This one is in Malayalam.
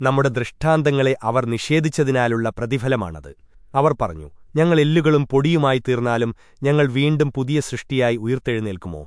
നമ്മുടെ ദൃഷ്ടാന്തങ്ങളെ അവർ നിഷേധിച്ചതിനാലുള്ള പ്രതിഫലമാണത്. അവർ പറഞ്ഞു ഞങ്ങൾ എല്ലുകളും പൊടിയുമായി തീർന്നാലും ഞങ്ങൾ വീണ്ടും പുതിയ സൃഷ്ടിയായി ഉയർത്തെഴുന്നേൽക്കുമോ?